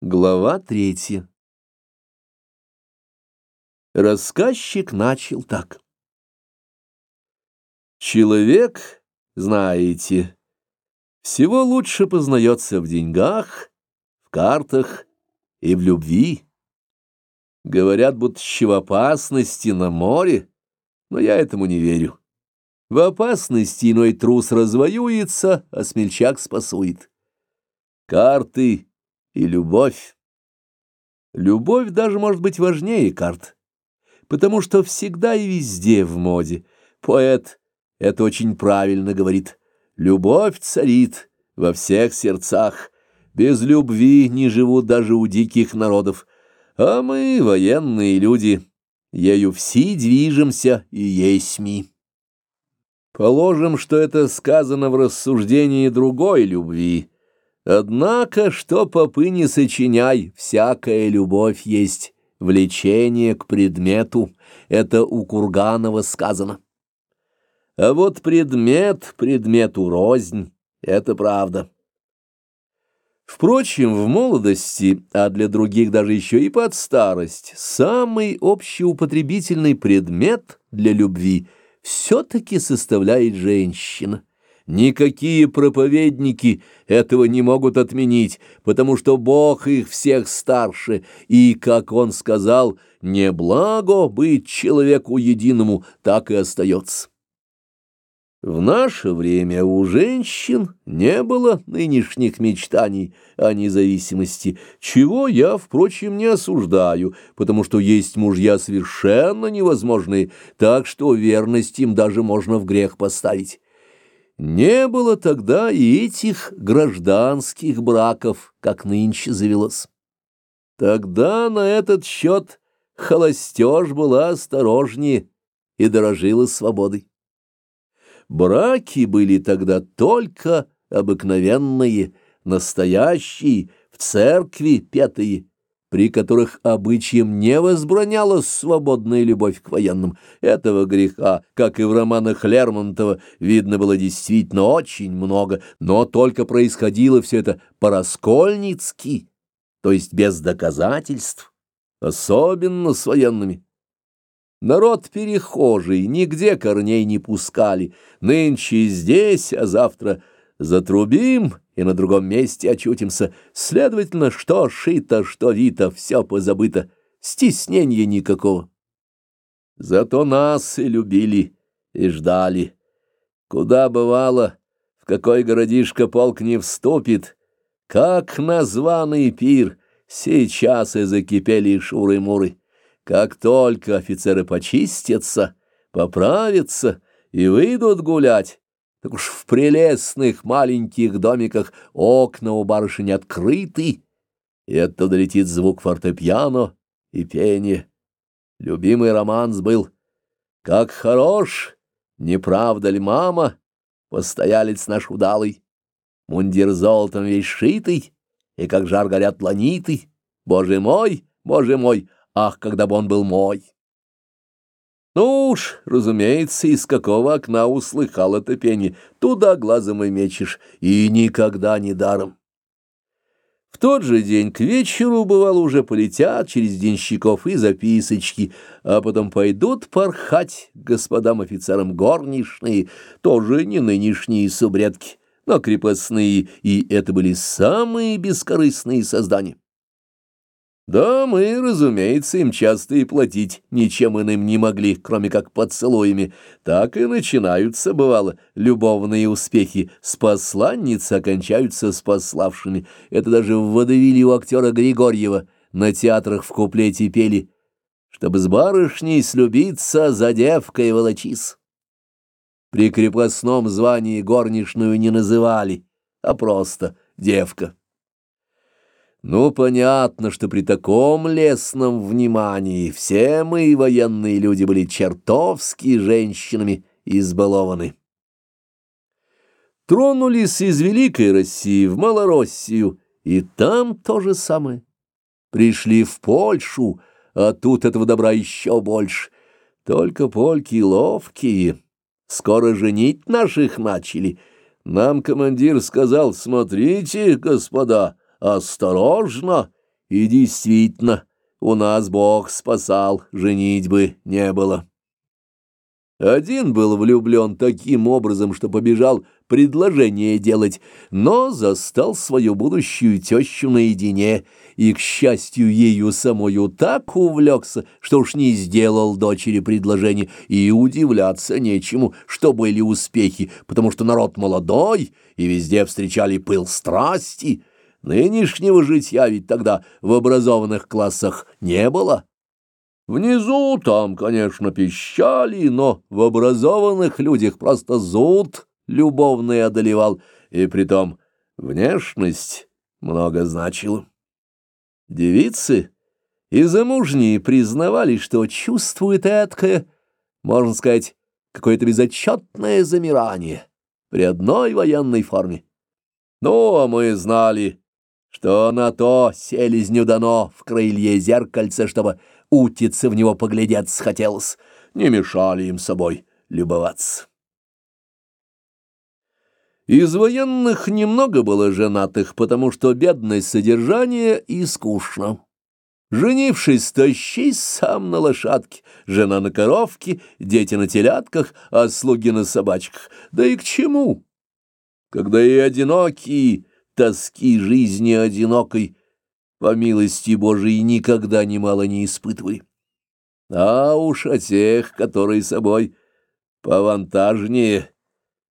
Глава третья Рассказчик начал так. Человек, знаете, всего лучше познается в деньгах, в картах и в любви. Говорят, будто в опасности на море, но я этому не верю. В опасности иной трус развоюется, а смельчак спасует. Карты и любовь. Любовь даже может быть важнее карт, потому что всегда и везде в моде. Поэт это очень правильно говорит. Любовь царит во всех сердцах. Без любви не живут даже у диких народов. А мы, военные люди, ею все движемся и есть ми. Положим, что это сказано в рассуждении другой любви, Однако, что попы не сочиняй, всякая любовь есть влечение к предмету, это у Курганова сказано. А вот предмет предмету рознь, это правда. Впрочем, в молодости, а для других даже еще и под старость, самый общеупотребительный предмет для любви все-таки составляет женщина. Никакие проповедники этого не могут отменить, потому что Бог их всех старше, и, как он сказал, не благо быть человеку единому, так и остается. В наше время у женщин не было нынешних мечтаний о независимости, чего я, впрочем, не осуждаю, потому что есть мужья совершенно невозможные, так что верность им даже можно в грех поставить. Не было тогда и этих гражданских браков, как нынче завелось. Тогда на этот счет холостеж была осторожнее и дорожила свободой. Браки были тогда только обыкновенные, настоящие, в церкви пятые, при которых обычаем не возбранялась свободная любовь к военным. Этого греха, как и в романах Лермонтова, видно было действительно очень много, но только происходило все это по-раскольницки, то есть без доказательств, особенно с военными. Народ перехожий, нигде корней не пускали, нынче здесь, а завтра затрубим — и на другом месте очутимся. Следовательно, что шито, что вито, все позабыто, стеснения никакого. Зато нас и любили, и ждали. Куда бывало, в какой городишко полк не вступит, как названный пир, сейчас и закипели шуры-муры. Как только офицеры почистятся, поправятся и выйдут гулять, так уж в прелестных маленьких домиках окна у барышень открыты, и оттуда летит звук фортепиано и пение. Любимый романс был «Как хорош, не правда ли, мама?» Постоялец наш удалый, мундир золотом весь шитый, и как жар горят ланиты. Боже мой, боже мой, ах, когда бы он был мой! Ну уж, разумеется, из какого окна услыхал это пение, туда глазом и мечешь, и никогда не даром. В тот же день к вечеру, бывало, уже полетят через денщиков и записочки, а потом пойдут порхать господам офицерам горничные, тоже не нынешние субредки, но крепостные, и это были самые бескорыстные создания. Да, мы, разумеется, им часто и платить ничем иным не могли, кроме как поцелуями. Так и начинаются, бывало, любовные успехи. С посланниц окончаются с пославшими. Это даже в водовиле у актера Григорьева на театрах в куплете пели, чтобы с барышней слюбиться, за девкой волочись. При крепостном звании горничную не называли, а просто девка. Ну, понятно, что при таком лесном внимании все мы, военные люди, были чертовски женщинами избалованы. Тронулись из Великой России в Малороссию, и там то же самое. Пришли в Польшу, а тут этого добра еще больше. Только польки ловкие, скоро женить наших начали. Нам командир сказал, смотрите, господа, осторожно, И действительно, у нас Бог спасал, женитьбы не было. Один был влюблен таким образом, что побежал предложение делать, но застал свою будущую тещу наедине и, к счастью, ею самою так увлекся, что уж не сделал дочери предложение, и удивляться нечему, что были успехи, потому что народ молодой, и везде встречали пыл страсти. Нынешнего житья ведь тогда в образованных классах не было. Внизу там, конечно, пищали, но в образованных людях просто зуд любовный одолевал, и притом внешность много значила. Девицы и замужние признавали, что чувствуют эткое, можно сказать, какое-то безотчетное замирание при одной военной форме. Ну, а мы знали, что на то селезню дано в крылье зеркальце, чтобы утицы в него поглядеть хотелось, не мешали им собой любоваться. Из военных немного было женатых, потому что бедность содержания и скучно. Женившись, тащи сам на лошадке, жена на коровке, дети на телятках, а слуги на собачках. Да и к чему? Когда и одинокие, тоски жизни одинокой, по милости Божией, никогда немало не испытывали. А уж о тех, которые собой повантажнее,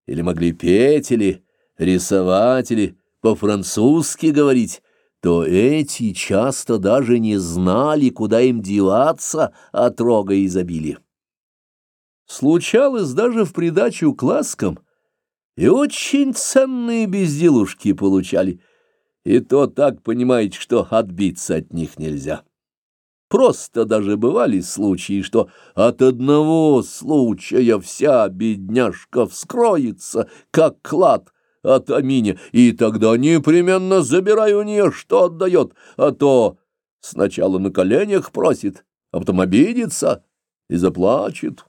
или могли петь, или рисовать, или по-французски говорить, то эти часто даже не знали, куда им деваться от рога изобилия. Случалось даже в придачу к ласкам, и очень ценные безделушки получали — и то так понимаете, что отбиться от них нельзя. Просто даже бывали случаи, что от одного случая вся бедняжка вскроется, как клад от Аминя, и тогда непременно забирай у нее, что отдает, а то сначала на коленях просит, а потом обидится и заплачет.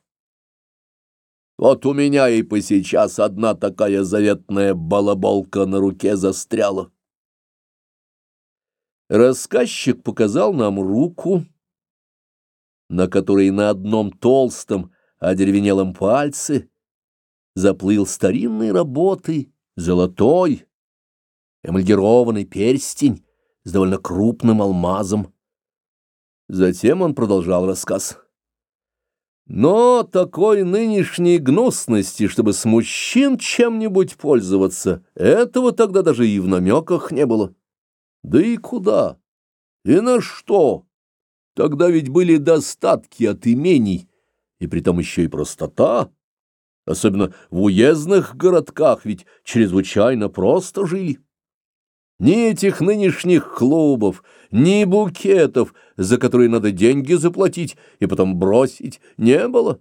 Вот у меня и по сейчас одна такая заветная балаболка на руке застряла. Рассказчик показал нам руку, на которой на одном толстом одеревенелом пальце заплыл старинной работы золотой эмальгированный перстень с довольно крупным алмазом. Затем он продолжал рассказ. Но такой нынешней гнусности, чтобы с мужчин чем-нибудь пользоваться, этого тогда даже и в намеках не было. Да и куда? И на что? Тогда ведь были достатки от имений, и притом еще и простота. Особенно в уездных городках ведь чрезвычайно просто жили. Ни этих нынешних клубов, ни букетов, за которые надо деньги заплатить и потом бросить, не было.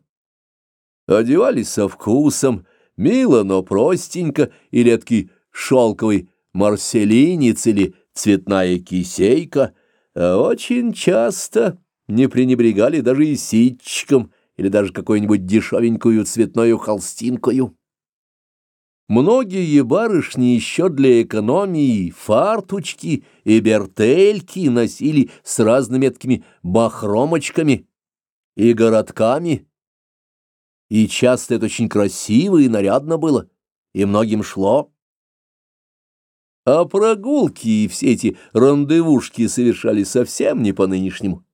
Одевались со вкусом, мило, но простенько, и редкий шелковый марселинец или цветная кисейка, а очень часто не пренебрегали даже и ситчиком или даже какой-нибудь дешевенькую цветною холстинкою. Многие барышни еще для экономии фартучки и бертельки носили с разными такими бахромочками и городками, и часто это очень красиво и нарядно было, и многим шло. А прогулки и все эти рандевушки совершали совсем не по-нынешнему.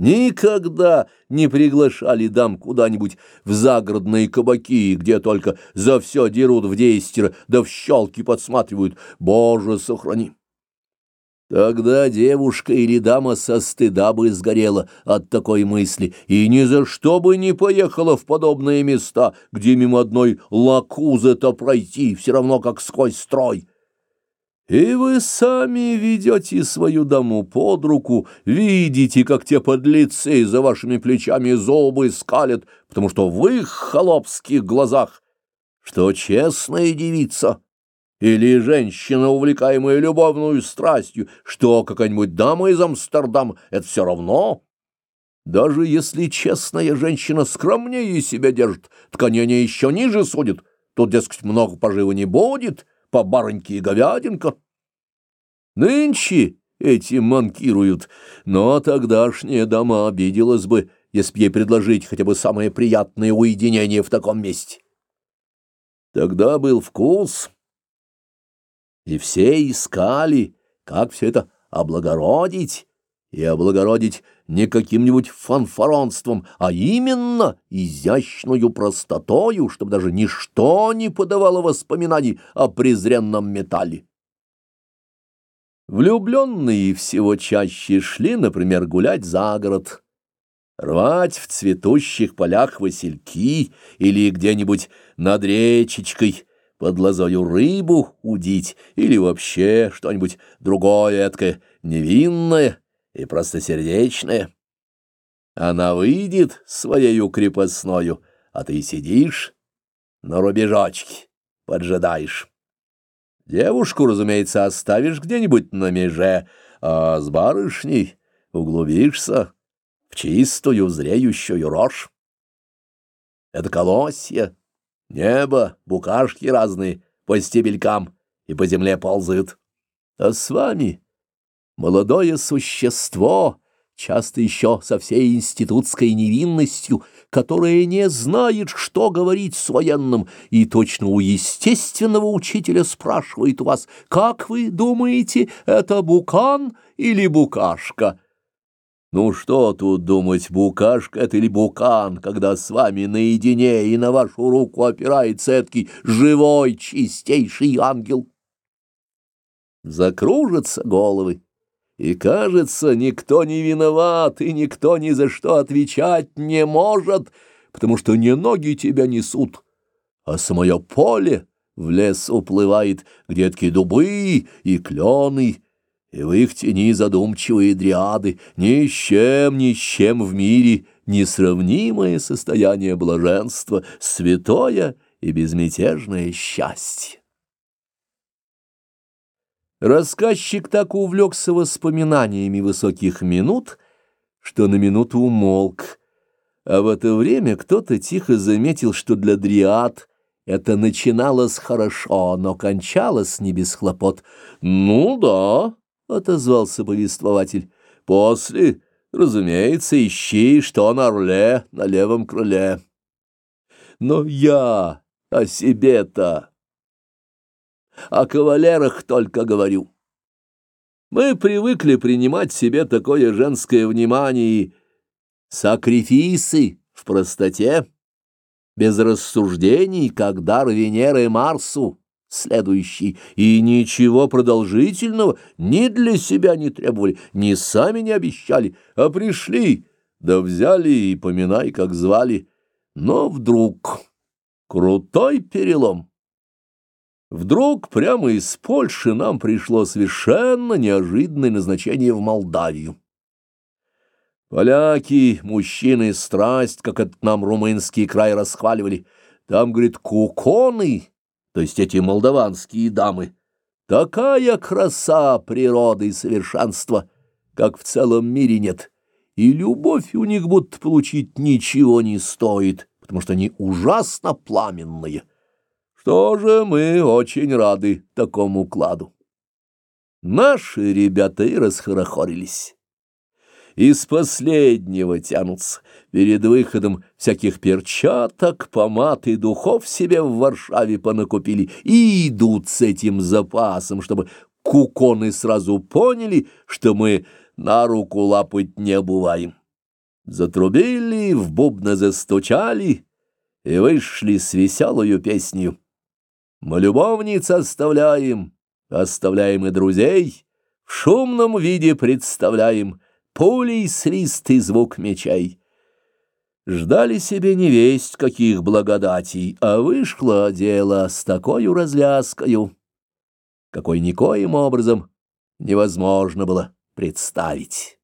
Никогда не приглашали дам куда-нибудь в загородные кабаки, где только за все дерут в десятеро, да в щелки подсматривают. Боже, сохрани! Тогда девушка или дама со стыда бы сгорела от такой мысли и ни за что бы не поехала в подобные места, где мимо одной лакузы-то пройти все равно как сквозь строй. И вы сами ведете свою даму под руку, видите, как те подлецы за вашими плечами зубы скалят, потому что в их холопских глазах, что честная девица или женщина, увлекаемая любовную страстью, что какая-нибудь дама из Амстердама, это все равно. Даже если честная женщина скромнее себя держит, тканение еще ниже судит, тут, дескать, много пожива не будет — по бароньке и говядинка. Нынче этим манкируют, но тогдашняя дама обиделась бы, если ей предложить хотя бы самое приятное уединение в таком месте. Тогда был вкус, и все искали, как все это облагородить, и облагородить не каким-нибудь фанфаронством, а именно изящную простотою, чтобы даже ничто не подавало воспоминаний о презренном металле. Влюбленные всего чаще шли, например, гулять за город, рвать в цветущих полях васильки или где-нибудь над речечкой под лозою рыбу удить или вообще что-нибудь другое эткое невинное и простосердечное. Она выйдет своею крепостною, а ты сидишь на рубежочке, поджидаешь. Девушку, разумеется, оставишь где-нибудь на меже, а с барышней углубишься в чистую зреющую рожь. Это колосья, небо, букашки разные по стебелькам и по земле ползают. А с вами молодое существо, часто еще со всей институтской невинностью, которое не знает, что говорить с военным, и точно у естественного учителя спрашивает у вас, «Как вы думаете, это букан или букашка?» Ну что тут думать, букашка это или букан, когда с вами наедине и на вашу руку опирается эткий живой чистейший ангел? Закружатся головы, и, кажется, никто не виноват, и никто ни за что отвечать не может, потому что не ноги тебя несут, а самое поле в лес уплывает, где такие дубы и клены, и в их тени задумчивые дриады, ни с чем, ни с чем в мире несравнимое состояние блаженства, святое и безмятежное счастье. Рассказчик так увлекся воспоминаниями высоких минут, что на минуту умолк, а в это время кто-то тихо заметил, что для дриад это начиналось хорошо, но кончалось не без хлопот. «Ну да», — отозвался повествователь. «После, разумеется, ищи, что на орле, на левом крыле». «Но я о себе-то, о кавалерах только говорю. Мы привыкли принимать себе такое женское внимание и сакрифисы в простоте, без рассуждений, как дар Венеры Марсу следующий, и ничего продолжительного ни для себя не требовали, ни сами не обещали, а пришли, да взяли и поминай, как звали. Но вдруг крутой перелом. Вдруг прямо из Польши нам пришло совершенно неожиданное назначение в Молдавию. Поляки, мужчины, страсть, как это нам румынский край расхваливали. Там, говорит, куконы то есть эти молдаванские дамы, такая краса природы и совершенства, как в целом мире нет, и любовь у них будто получить ничего не стоит, потому что они ужасно пламенные. Что же, мы очень рады такому укладу. Наши ребята и расхорохорились из последнего тянутся. Перед выходом всяких перчаток, помад и духов себе в Варшаве понакупили и идут с этим запасом, чтобы куконы сразу поняли, что мы на руку лапать не бываем. Затрубили, в бубна застучали и вышли с веселою песнью. Мы любовниц оставляем, оставляем и друзей, в шумном виде представляем — пулей свист и звук мечей. Ждали себе невесть каких благодатей, а вышло дело с такой развязкою, какой никоим образом невозможно было представить.